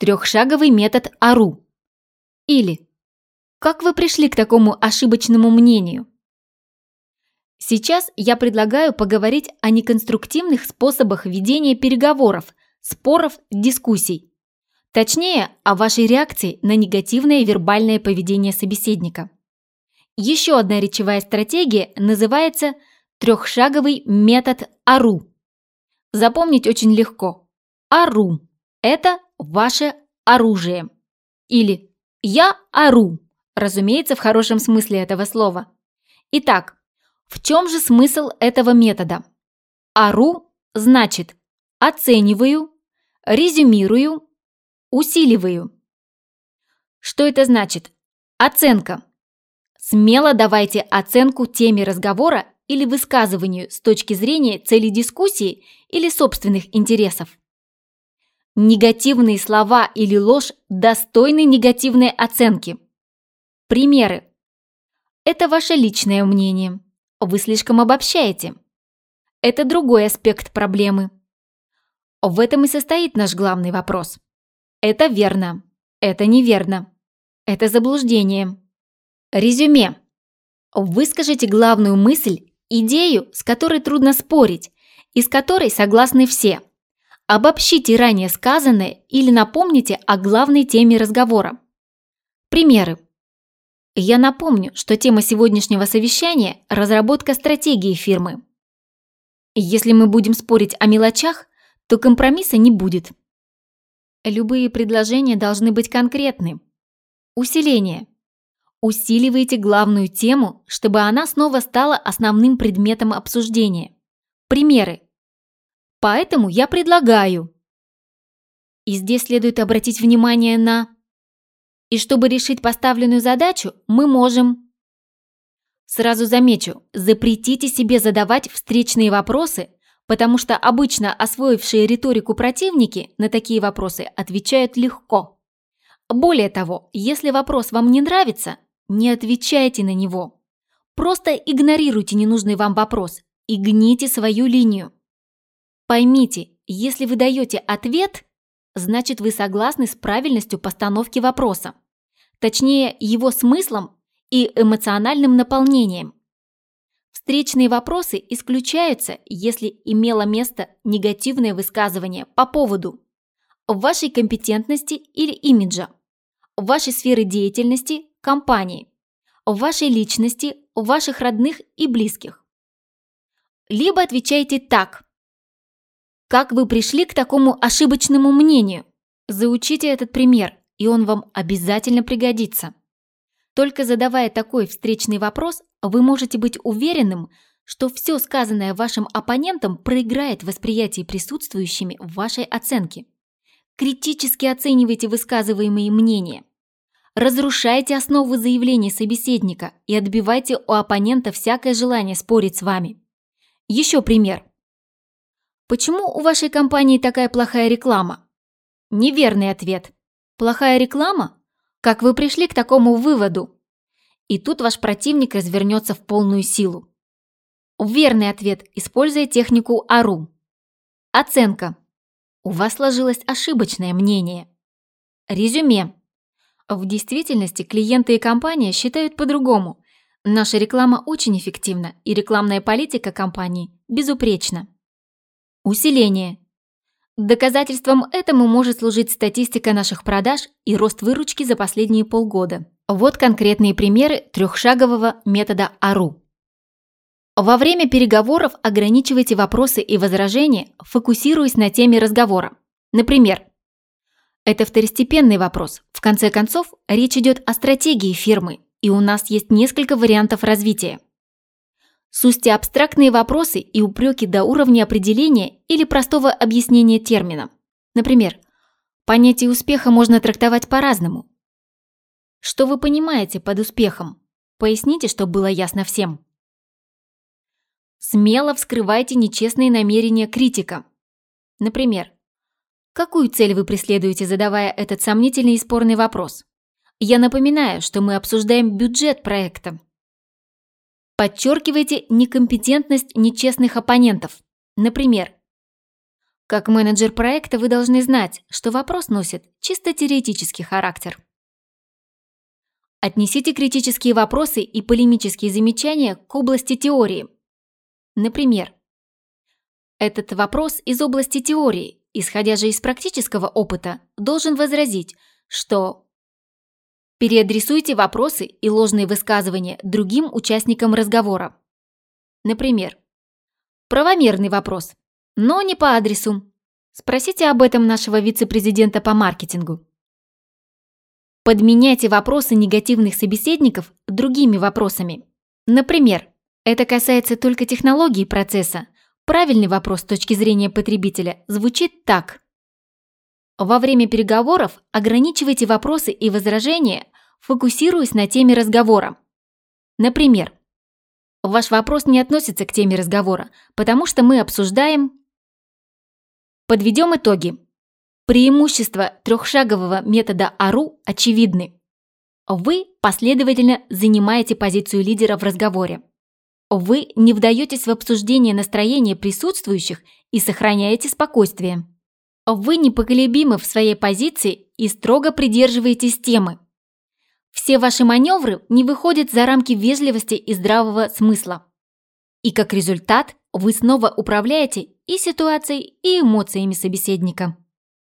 Трехшаговый метод АРУ. Или как вы пришли к такому ошибочному мнению? Сейчас я предлагаю поговорить о неконструктивных способах ведения переговоров, споров, дискуссий. Точнее, о вашей реакции на негативное вербальное поведение собеседника. Еще одна речевая стратегия называется трехшаговый метод АРУ. Запомнить очень легко. АРУ – это ваше оружие. Или «я ору», разумеется, в хорошем смысле этого слова. Итак, в чем же смысл этого метода? Ару значит оцениваю, резюмирую, усиливаю. Что это значит? Оценка. Смело давайте оценку теме разговора или высказыванию с точки зрения цели дискуссии или собственных интересов. Негативные слова или ложь достойны негативной оценки. Примеры. Это ваше личное мнение. Вы слишком обобщаете. Это другой аспект проблемы. В этом и состоит наш главный вопрос. Это верно. Это неверно. Это заблуждение. Резюме. Выскажите главную мысль, идею, с которой трудно спорить, и с которой согласны все. Обобщите ранее сказанное или напомните о главной теме разговора. Примеры. Я напомню, что тема сегодняшнего совещания – разработка стратегии фирмы. Если мы будем спорить о мелочах, то компромисса не будет. Любые предложения должны быть конкретны. Усиление. Усиливайте главную тему, чтобы она снова стала основным предметом обсуждения. Примеры. Поэтому я предлагаю. И здесь следует обратить внимание на и чтобы решить поставленную задачу, мы можем... Сразу замечу, запретите себе задавать встречные вопросы, потому что обычно освоившие риторику противники на такие вопросы отвечают легко. Более того, если вопрос вам не нравится, не отвечайте на него. Просто игнорируйте ненужный вам вопрос и гните свою линию. Поймите, если вы даете ответ – значит вы согласны с правильностью постановки вопроса. Точнее, его смыслом и эмоциональным наполнением. Встречные вопросы исключаются, если имело место негативное высказывание по поводу вашей компетентности или имиджа, вашей сферы деятельности, компании, вашей личности, ваших родных и близких. Либо отвечайте так – как вы пришли к такому ошибочному мнению? Заучите этот пример, и он вам обязательно пригодится. Только задавая такой встречный вопрос, вы можете быть уверенным, что все сказанное вашим оппонентом проиграет в восприятии присутствующими в вашей оценке. Критически оценивайте высказываемые мнения. Разрушайте основы заявления собеседника и отбивайте у оппонента всякое желание спорить с вами. Еще пример. Почему у вашей компании такая плохая реклама? Неверный ответ. Плохая реклама? Как вы пришли к такому выводу? И тут ваш противник развернется в полную силу. Верный ответ, используя технику АРУ. Оценка. У вас сложилось ошибочное мнение. Резюме. В действительности клиенты и компания считают по-другому. Наша реклама очень эффективна, и рекламная политика компании безупречна. Усиление. Доказательством этому может служить статистика наших продаж и рост выручки за последние полгода. Вот конкретные примеры трехшагового метода АРУ. Во время переговоров ограничивайте вопросы и возражения, фокусируясь на теме разговора. Например, это второстепенный вопрос. В конце концов, речь идет о стратегии фирмы, и у нас есть несколько вариантов развития. Сузьте абстрактные вопросы и упреки до уровня определения или простого объяснения термина. Например, понятие успеха можно трактовать по-разному. Что вы понимаете под успехом? Поясните, чтобы было ясно всем. Смело вскрывайте нечестные намерения критика. Например, какую цель вы преследуете, задавая этот сомнительный и спорный вопрос? Я напоминаю, что мы обсуждаем бюджет проекта, Подчеркивайте некомпетентность нечестных оппонентов. Например, Как менеджер проекта вы должны знать, что вопрос носит чисто теоретический характер. Отнесите критические вопросы и полемические замечания к области теории. Например, этот вопрос из области теории, исходя же из практического опыта, должен возразить, что Переадресуйте вопросы и ложные высказывания другим участникам разговора. Например, правомерный вопрос, но не по адресу. Спросите об этом нашего вице-президента по маркетингу. Подменяйте вопросы негативных собеседников другими вопросами. Например, это касается только технологии процесса. Правильный вопрос с точки зрения потребителя звучит так. Во время переговоров ограничивайте вопросы и возражения, фокусируясь на теме разговора. Например, ваш вопрос не относится к теме разговора, потому что мы обсуждаем... Подведем итоги. Преимущества трехшагового метода АРУ очевидны. Вы последовательно занимаете позицию лидера в разговоре. Вы не вдаетесь в обсуждение настроения присутствующих и сохраняете спокойствие. Вы непоколебимы в своей позиции и строго придерживаетесь темы. Все ваши маневры не выходят за рамки вежливости и здравого смысла. И как результат вы снова управляете и ситуацией, и эмоциями собеседника.